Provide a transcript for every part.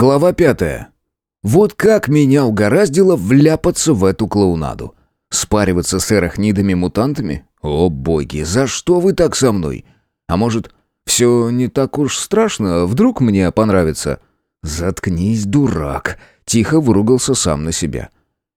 Глава пятая. Вот как меня угораздило вляпаться в эту клоунаду. Спариваться с эрахнидами-мутантами? О боги, за что вы так со мной? А может, все не так уж страшно, вдруг мне понравится? Заткнись, дурак, тихо выругался сам на себя.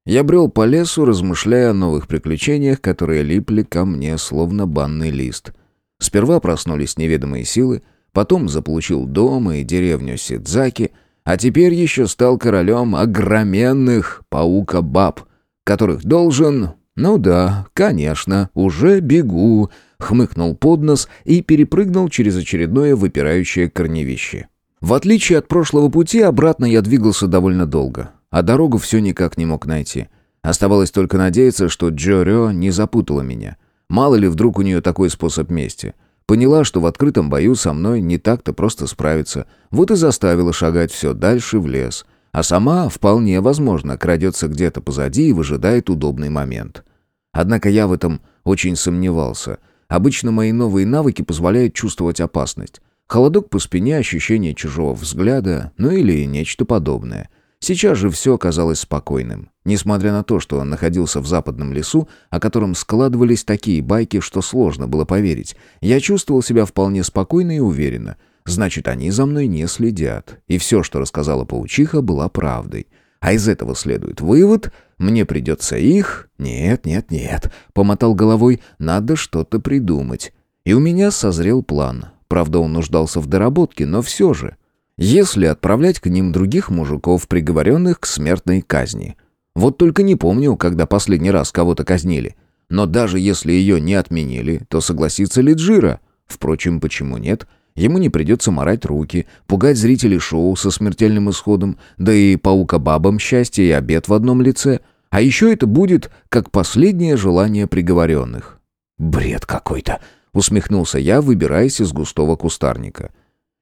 Я брел по лесу, размышляя о новых приключениях, которые липли ко мне, словно банный лист. Сперва проснулись неведомые силы, потом заполучил дом и деревню Сидзаки — а теперь еще стал королем огроменных паука-баб, которых должен... Ну да, конечно, уже бегу, хмыкнул под нос и перепрыгнул через очередное выпирающее корневище. В отличие от прошлого пути, обратно я двигался довольно долго, а дорогу все никак не мог найти. Оставалось только надеяться, что Джо не запутала меня. Мало ли вдруг у нее такой способ мести. Поняла, что в открытом бою со мной не так-то просто справиться. Вот и заставила шагать все дальше в лес. А сама, вполне возможно, крадется где-то позади и выжидает удобный момент. Однако я в этом очень сомневался. Обычно мои новые навыки позволяют чувствовать опасность. Холодок по спине, ощущение чужого взгляда, ну или нечто подобное — Сейчас же все оказалось спокойным. Несмотря на то, что он находился в западном лесу, о котором складывались такие байки, что сложно было поверить, я чувствовал себя вполне спокойно и уверенно. Значит, они за мной не следят. И все, что рассказала паучиха, была правдой. А из этого следует вывод, мне придется их... Нет, нет, нет, помотал головой, надо что-то придумать. И у меня созрел план. Правда, он нуждался в доработке, но все же если отправлять к ним других мужиков, приговоренных к смертной казни. Вот только не помню, когда последний раз кого-то казнили. Но даже если ее не отменили, то согласится ли Джира? Впрочем, почему нет? Ему не придется морать руки, пугать зрителей шоу со смертельным исходом, да и паука-бабам счастье и обед в одном лице. А еще это будет как последнее желание приговоренных. «Бред какой-то!» — усмехнулся я, выбираясь из густого кустарника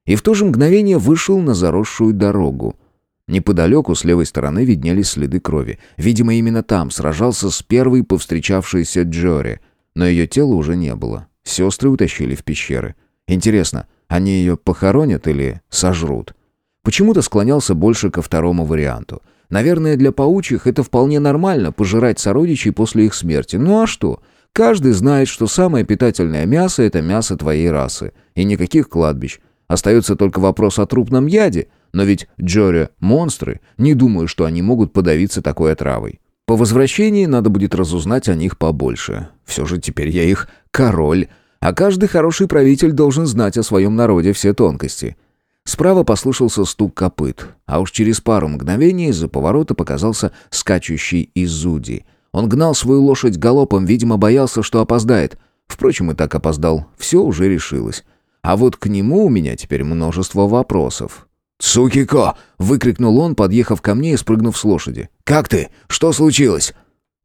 и в то же мгновение вышел на заросшую дорогу. Неподалеку с левой стороны виднелись следы крови. Видимо, именно там сражался с первой повстречавшейся Джори, но ее тела уже не было. Сестры утащили в пещеры. Интересно, они ее похоронят или сожрут? Почему-то склонялся больше ко второму варианту. Наверное, для паучих это вполне нормально пожирать сородичей после их смерти. Ну а что? Каждый знает, что самое питательное мясо – это мясо твоей расы. И никаких кладбищ. Остается только вопрос о трупном яде, но ведь Джори — монстры, не думаю, что они могут подавиться такой отравой. По возвращении надо будет разузнать о них побольше. Все же теперь я их король, а каждый хороший правитель должен знать о своем народе все тонкости. Справа послышался стук копыт, а уж через пару мгновений из-за поворота показался скачущий Изуди. Он гнал свою лошадь галопом, видимо, боялся, что опоздает. Впрочем, и так опоздал. Все уже решилось. А вот к нему у меня теперь множество вопросов. «Цукико!» — выкрикнул он, подъехав ко мне и спрыгнув с лошади. «Как ты? Что случилось?»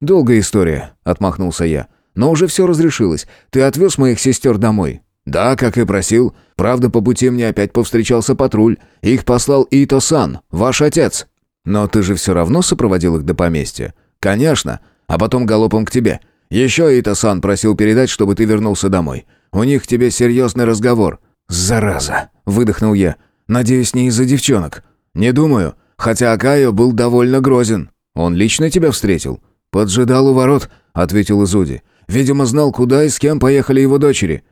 «Долгая история», — отмахнулся я. «Но уже все разрешилось. Ты отвез моих сестер домой?» «Да, как и просил. Правда, по пути мне опять повстречался патруль. Их послал Ито-сан, ваш отец». «Но ты же все равно сопроводил их до поместья?» «Конечно. А потом галопом к тебе. Еще Ито-сан просил передать, чтобы ты вернулся домой. У них к тебе серьезный разговор». «Зараза!» — выдохнул я. «Надеюсь, не из-за девчонок». «Не думаю. Хотя Акайо был довольно грозен. Он лично тебя встретил?» «Поджидал у ворот», — ответил Изуди. «Видимо, знал, куда и с кем поехали его дочери».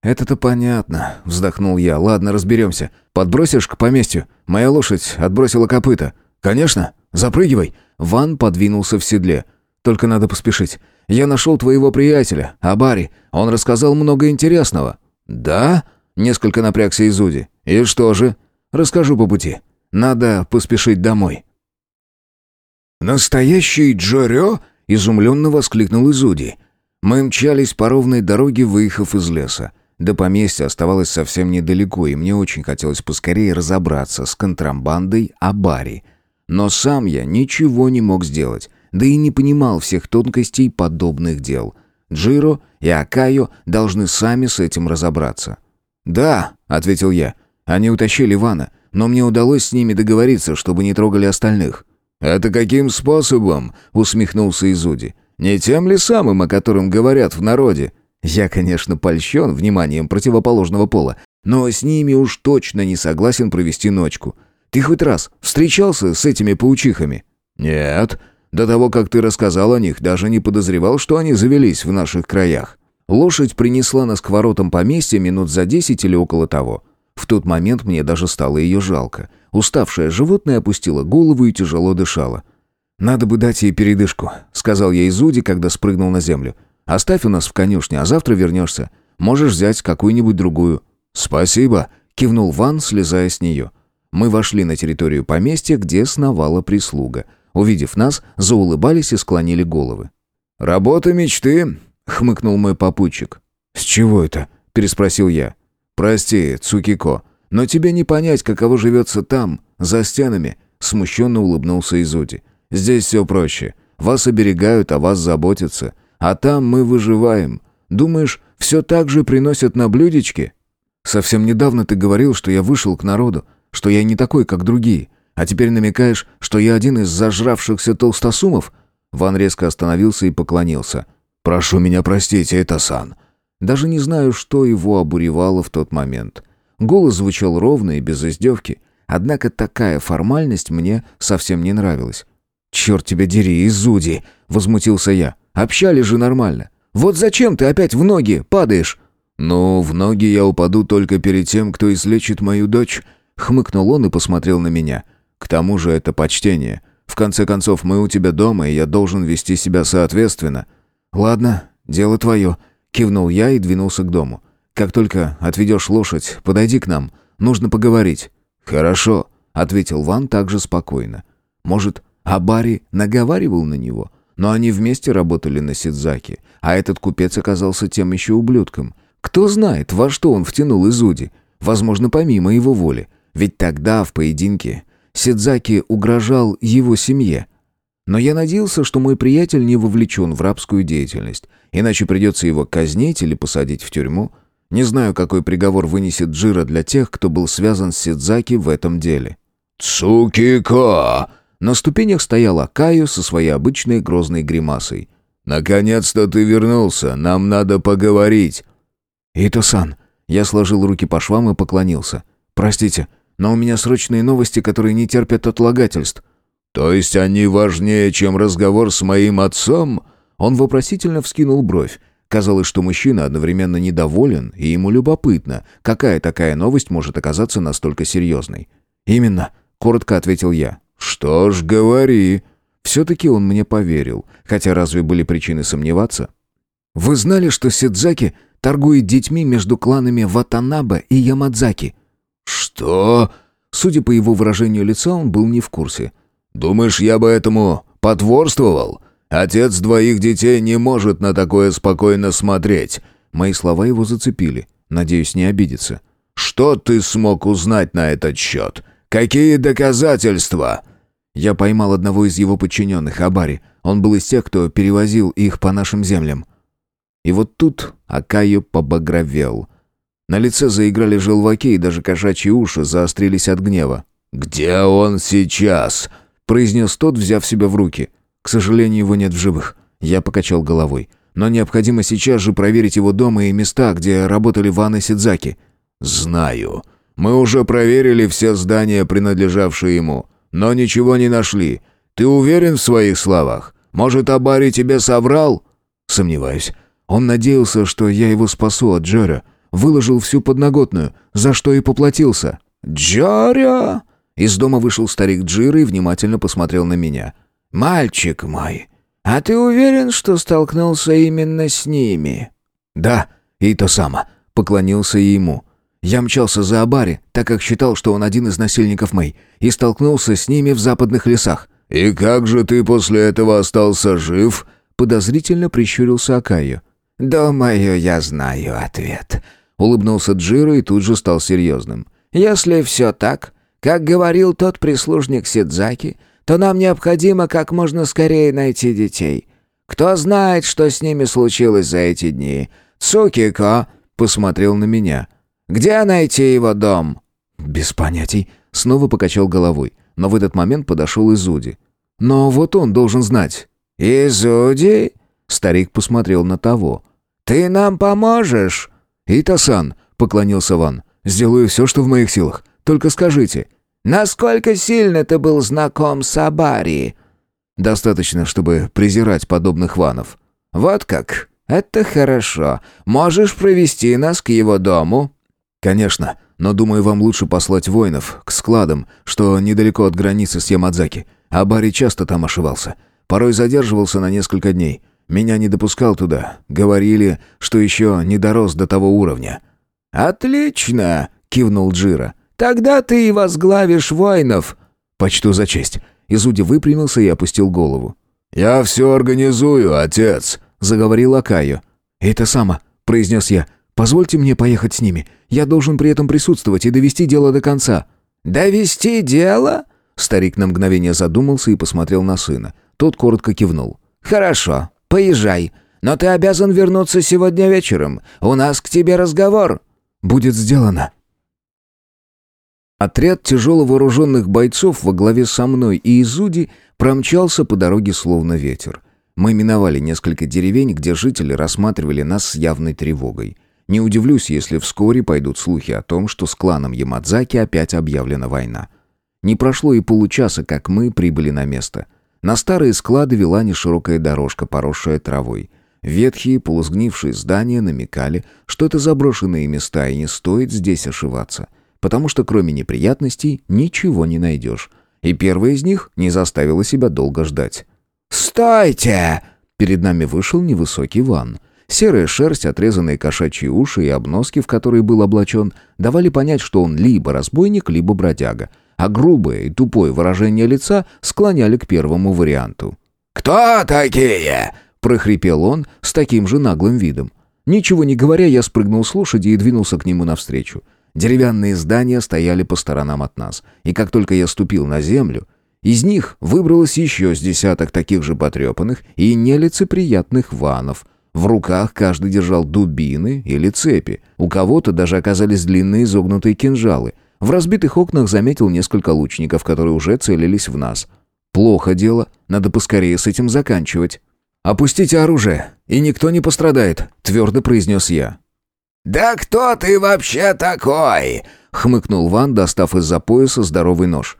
«Это-то понятно», — вздохнул я. «Ладно, разберемся. Подбросишь к поместью? Моя лошадь отбросила копыта». «Конечно. Запрыгивай». Ван подвинулся в седле. «Только надо поспешить. Я нашел твоего приятеля, Абари. Он рассказал много интересного». «Да?» — несколько напрягся Изуди. «И что же?» «Расскажу по пути. Надо поспешить домой». «Настоящий Джорё?» — изумленно воскликнул Изуди. Мы мчались по ровной дороге, выехав из леса. До поместья оставалось совсем недалеко, и мне очень хотелось поскорее разобраться с контрабандой Абари. Но сам я ничего не мог сделать да и не понимал всех тонкостей подобных дел. Джиро и Акайо должны сами с этим разобраться. «Да», — ответил я, — «они утащили Ивана, но мне удалось с ними договориться, чтобы не трогали остальных». «Это каким способом?» — усмехнулся Изуди. «Не тем ли самым, о котором говорят в народе?» «Я, конечно, польщен вниманием противоположного пола, но с ними уж точно не согласен провести ночку. Ты хоть раз встречался с этими паучихами?» «Нет. До того, как ты рассказал о них, даже не подозревал, что они завелись в наших краях». Лошадь принесла нас к воротам поместья минут за десять или около того. В тот момент мне даже стало ее жалко. Уставшее животное опустило голову и тяжело дышало. «Надо бы дать ей передышку», — сказал я Изуди, когда спрыгнул на землю. «Оставь у нас в конюшне, а завтра вернешься. Можешь взять какую-нибудь другую». «Спасибо», — кивнул Ван, слезая с нее. Мы вошли на территорию поместья, где сновала прислуга. Увидев нас, заулыбались и склонили головы. «Работа мечты», — хмыкнул мой попутчик. «С чего это?» — переспросил я. «Прости, Цукико, но тебе не понять, каково живется там, за стенами», — смущенно улыбнулся Изуди. «Здесь все проще. Вас оберегают, о вас заботятся. А там мы выживаем. Думаешь, все так же приносят на блюдечке?» «Совсем недавно ты говорил, что я вышел к народу, что я не такой, как другие. А теперь намекаешь, что я один из зажравшихся толстосумов?» Ван резко остановился и поклонился. «Прошу меня простить, это Сан. Даже не знаю, что его обуревало в тот момент. Голос звучал ровно и без издевки, однако такая формальность мне совсем не нравилась. «Черт тебя дери, Изуди!» — возмутился я. «Общали же нормально. Вот зачем ты опять в ноги падаешь?» «Ну, в ноги я упаду только перед тем, кто излечит мою дочь», — хмыкнул он и посмотрел на меня. «К тому же это почтение. В конце концов, мы у тебя дома, и я должен вести себя соответственно». «Ладно, дело твое», Кивнул я и двинулся к дому. «Как только отведешь лошадь, подойди к нам. Нужно поговорить». «Хорошо», — ответил Ван также спокойно. «Может, Абари наговаривал на него?» Но они вместе работали на Сидзаки, а этот купец оказался тем еще ублюдком. Кто знает, во что он втянул Изуди. Возможно, помимо его воли. Ведь тогда, в поединке, Сидзаки угрожал его семье. Но я надеялся, что мой приятель не вовлечен в рабскую деятельность, иначе придется его казнить или посадить в тюрьму. Не знаю, какой приговор вынесет Джира для тех, кто был связан с Сидзаки в этом деле. «Цукико!» На ступенях стоял Акаю со своей обычной грозной гримасой. «Наконец-то ты вернулся, нам надо поговорить». «Ито-сан». Я сложил руки по швам и поклонился. «Простите, но у меня срочные новости, которые не терпят отлагательств». «То есть они важнее, чем разговор с моим отцом?» Он вопросительно вскинул бровь. Казалось, что мужчина одновременно недоволен, и ему любопытно, какая такая новость может оказаться настолько серьезной. «Именно», — коротко ответил я. «Что ж, говори». Все-таки он мне поверил, хотя разве были причины сомневаться? «Вы знали, что Сидзаки торгует детьми между кланами Ватанабе и Ямадзаки?» «Что?» Судя по его выражению лица, он был не в курсе. «Думаешь, я бы этому потворствовал? Отец двоих детей не может на такое спокойно смотреть». Мои слова его зацепили. Надеюсь, не обидится. «Что ты смог узнать на этот счет? Какие доказательства?» Я поймал одного из его подчиненных, Абари. Он был из тех, кто перевозил их по нашим землям. И вот тут Акаю побагровел. На лице заиграли желваки, и даже кошачьи уши заострились от гнева. «Где он сейчас?» произнес тот, взяв себя в руки. «К сожалению, его нет в живых». Я покачал головой. «Но необходимо сейчас же проверить его дома и места, где работали Ван и Сидзаки». «Знаю. Мы уже проверили все здания, принадлежавшие ему, но ничего не нашли. Ты уверен в своих словах? Может, Абари тебе соврал?» «Сомневаюсь. Он надеялся, что я его спасу от Джера. Выложил всю подноготную, за что и поплатился». «Джаря!» Из дома вышел старик Джира и внимательно посмотрел на меня. «Мальчик мой, а ты уверен, что столкнулся именно с ними?» «Да, и то само», — поклонился ему. Я мчался за Абари, так как считал, что он один из насильников Мэй, и столкнулся с ними в западных лесах. «И как же ты после этого остался жив?» — подозрительно прищурился Акаю. «Думаю, я знаю ответ», — улыбнулся Джиро и тут же стал серьезным. «Если все так, как говорил тот прислужник Сидзаки, то нам необходимо как можно скорее найти детей. Кто знает, что с ними случилось за эти дни? Цукико посмотрел на меня. Где найти его дом? Без понятий. Снова покачал головой, но в этот момент подошел Изуди. Но вот он должен знать. Изуди? Старик посмотрел на того. Ты нам поможешь? Итасан, поклонился Ван. Сделаю все, что в моих силах. Только скажите, Насколько сильно ты был знаком с Абари?» «Достаточно, чтобы презирать подобных ванов». «Вот как? Это хорошо. Можешь провести нас к его дому?» «Конечно, но думаю, вам лучше послать воинов к складам, что недалеко от границы с Ямадзаки. Абари часто там ошивался. Порой задерживался на несколько дней. Меня не допускал туда. Говорили, что еще не дорос до того уровня». «Отлично!» — кивнул Джира. «Тогда ты и возглавишь воинов». «Почту за честь». Изуди выпрямился и опустил голову. «Я все организую, отец», — заговорил Акаю. «Это само», — произнес я. «Позвольте мне поехать с ними. Я должен при этом присутствовать и довести дело до конца». «Довести дело?» Старик на мгновение задумался и посмотрел на сына. Тот коротко кивнул. «Хорошо, поезжай. Но ты обязан вернуться сегодня вечером. У нас к тебе разговор». «Будет сделано». Отряд тяжело вооруженных бойцов во главе со мной и Изуди промчался по дороге словно ветер. Мы миновали несколько деревень, где жители рассматривали нас с явной тревогой. Не удивлюсь, если вскоре пойдут слухи о том, что с кланом Ямадзаки опять объявлена война. Не прошло и получаса, как мы прибыли на место. На старые склады вела неширокая дорожка, поросшая травой. Ветхие, полузгнившие здания намекали, что это заброшенные места и не стоит здесь ошиваться, потому что кроме неприятностей ничего не найдешь. И первая из них не заставила себя долго ждать. «Стойте!» Перед нами вышел невысокий ван. Серая шерсть, отрезанные кошачьи уши и обноски, в которые был облачен, давали понять, что он либо разбойник, либо бродяга — а грубое и тупое выражение лица склоняли к первому варианту. «Кто такие?» – прохрипел он с таким же наглым видом. Ничего не говоря, я спрыгнул с лошади и двинулся к нему навстречу. Деревянные здания стояли по сторонам от нас, и как только я ступил на землю, из них выбралось еще с десяток таких же потрепанных и нелицеприятных ванов. В руках каждый держал дубины или цепи, у кого-то даже оказались длинные изогнутые кинжалы, в разбитых окнах заметил несколько лучников, которые уже целились в нас. Плохо дело, надо поскорее с этим заканчивать. «Опустите оружие, и никто не пострадает», — твердо произнес я. «Да кто ты вообще такой?» — хмыкнул Ван, достав из-за пояса здоровый нож.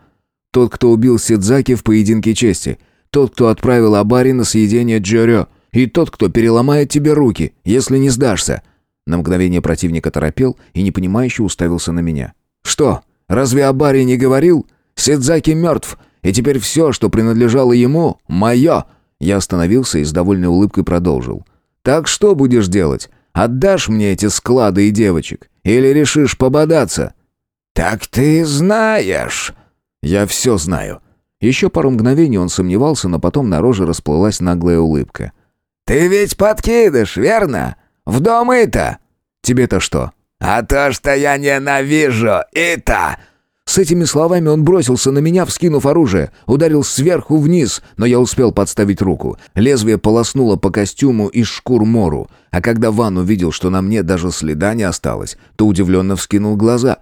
«Тот, кто убил Сидзаки в поединке чести. Тот, кто отправил Абари на съедение Джорё. И тот, кто переломает тебе руки, если не сдашься». На мгновение противника торопел и непонимающе уставился на меня. «Что, разве Абари не говорил? Сидзаки мертв, и теперь все, что принадлежало ему, мое!» Я остановился и с довольной улыбкой продолжил. «Так что будешь делать? Отдашь мне эти склады и девочек? Или решишь пободаться?» «Так ты знаешь!» «Я все знаю». Еще пару мгновений он сомневался, но потом на роже расплылась наглая улыбка. «Ты ведь подкидыш, верно? В дом это!» «Тебе-то что?» «А то, что я ненавижу это!» С этими словами он бросился на меня, вскинув оружие, ударил сверху вниз, но я успел подставить руку. Лезвие полоснуло по костюму из шкур Мору, а когда Ван увидел, что на мне даже следа не осталось, то удивленно вскинул глаза.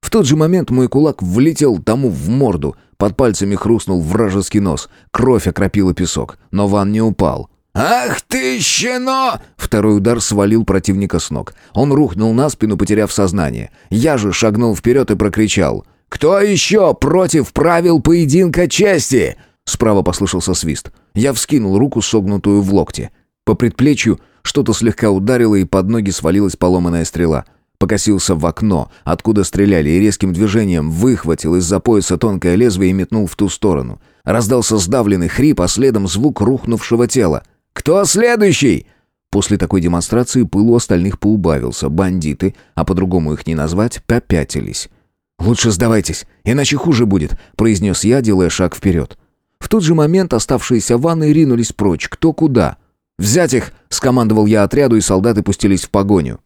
В тот же момент мой кулак влетел тому в морду, под пальцами хрустнул вражеский нос, кровь окропила песок, но Ван не упал. «Ах ты, щено!» Второй удар свалил противника с ног. Он рухнул на спину, потеряв сознание. Я же шагнул вперед и прокричал. «Кто еще против правил поединка чести?» Справа послышался свист. Я вскинул руку, согнутую в локте. По предплечью что-то слегка ударило, и под ноги свалилась поломанная стрела. Покосился в окно, откуда стреляли, и резким движением выхватил из-за пояса тонкое лезвие и метнул в ту сторону. Раздался сдавленный хрип, а следом звук рухнувшего тела. «Кто следующий?» После такой демонстрации пыл у остальных поубавился. Бандиты, а по-другому их не назвать, попятились. «Лучше сдавайтесь, иначе хуже будет», — произнес я, делая шаг вперед. В тот же момент оставшиеся ванны ринулись прочь, кто куда. «Взять их!» — скомандовал я отряду, и солдаты пустились в погоню.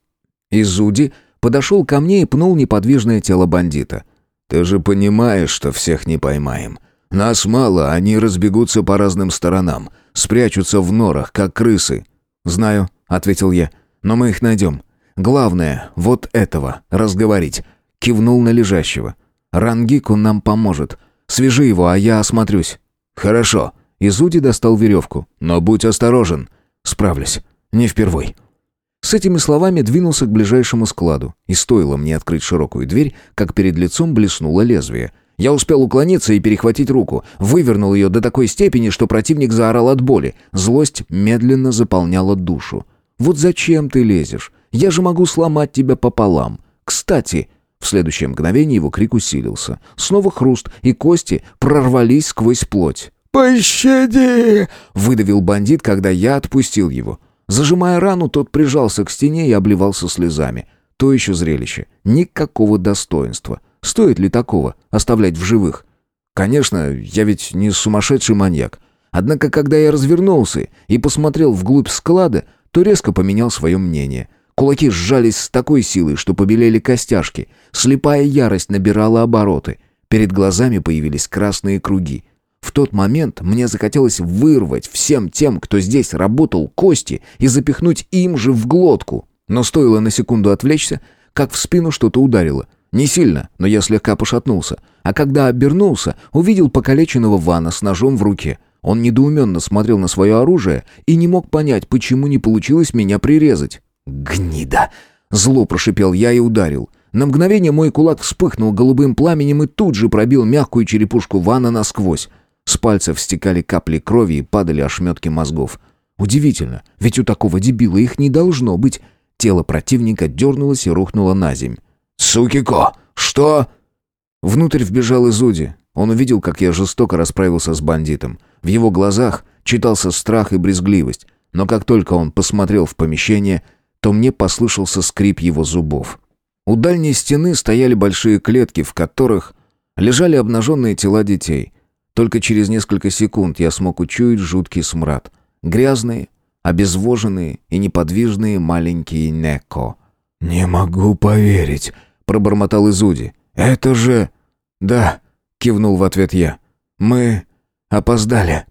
Изуди подошел ко мне и пнул неподвижное тело бандита. «Ты же понимаешь, что всех не поймаем. Нас мало, они разбегутся по разным сторонам, спрячутся в норах, как крысы». «Знаю», — ответил я, — «но мы их найдем. Главное, вот этого, разговорить». Кивнул на лежащего. «Рангику нам поможет. Свяжи его, а я осмотрюсь». «Хорошо». Изуди достал веревку. «Но будь осторожен». «Справлюсь. Не впервой». С этими словами двинулся к ближайшему складу, и стоило мне открыть широкую дверь, как перед лицом блеснуло лезвие — Я успел уклониться и перехватить руку, вывернул ее до такой степени, что противник заорал от боли. Злость медленно заполняла душу. «Вот зачем ты лезешь? Я же могу сломать тебя пополам. Кстати...» В следующее мгновение его крик усилился. Снова хруст, и кости прорвались сквозь плоть. «Пощади!» — выдавил бандит, когда я отпустил его. Зажимая рану, тот прижался к стене и обливался слезами. То еще зрелище. Никакого достоинства. Стоит ли такого оставлять в живых? Конечно, я ведь не сумасшедший маньяк. Однако, когда я развернулся и посмотрел вглубь склада, то резко поменял свое мнение. Кулаки сжались с такой силой, что побелели костяшки. Слепая ярость набирала обороты. Перед глазами появились красные круги. В тот момент мне захотелось вырвать всем тем, кто здесь работал, кости и запихнуть им же в глотку. Но стоило на секунду отвлечься, как в спину что-то ударило. Не сильно, но я слегка пошатнулся. А когда обернулся, увидел покалеченного Вана с ножом в руке. Он недоуменно смотрел на свое оружие и не мог понять, почему не получилось меня прирезать. «Гнида!» Зло прошипел я и ударил. На мгновение мой кулак вспыхнул голубым пламенем и тут же пробил мягкую черепушку Вана насквозь. С пальцев стекали капли крови и падали ошметки мозгов. Удивительно, ведь у такого дебила их не должно быть. Тело противника дернулось и рухнуло на земь. «Сукико! Что?» Внутрь вбежал Изуди. Он увидел, как я жестоко расправился с бандитом. В его глазах читался страх и брезгливость. Но как только он посмотрел в помещение, то мне послышался скрип его зубов. У дальней стены стояли большие клетки, в которых лежали обнаженные тела детей. Только через несколько секунд я смог учуять жуткий смрад. Грязные, обезвоженные и неподвижные маленькие Неко. «Не могу поверить», — пробормотал Изуди. «Это же...» «Да», — кивнул в ответ я. «Мы опоздали».